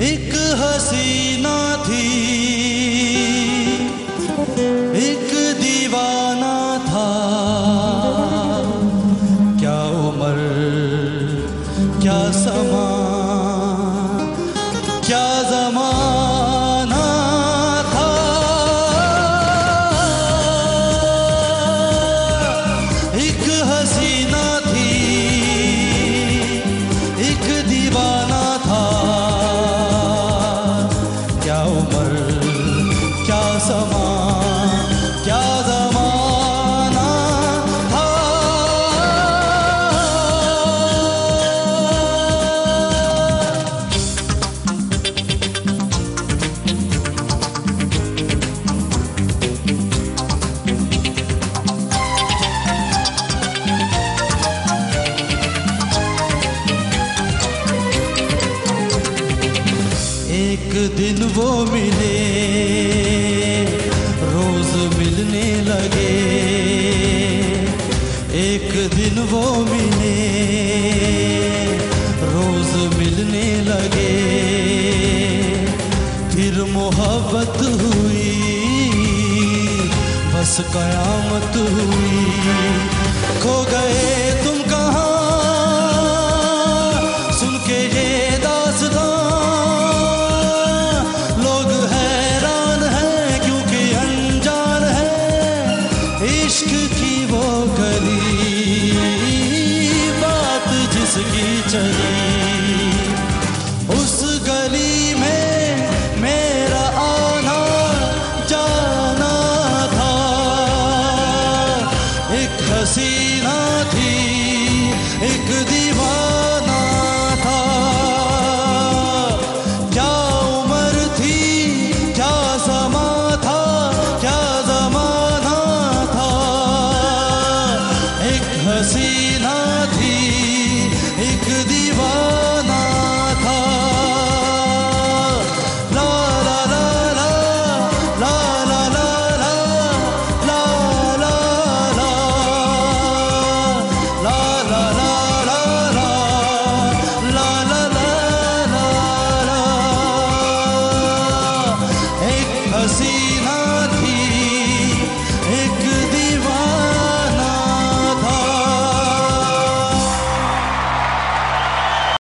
एक हसीना थी। एक दीवाना था। क्या उम्र क्या समा एक दिन वो मिले, रोज मिलने लगे। एक दिन वो मिले, रोज मिलने लगे। फिर मोहब्बत हुई, बस कयामत हुई। खो गए तुम कहाँ? इश्क की वो गली, बात जिसकी चली। उस गली में मेरा आना जाना था। एक हसीना थी, एक दीवाना हसीना थी एक दीवाना था ला ला ला ला ला ला ला एक हसी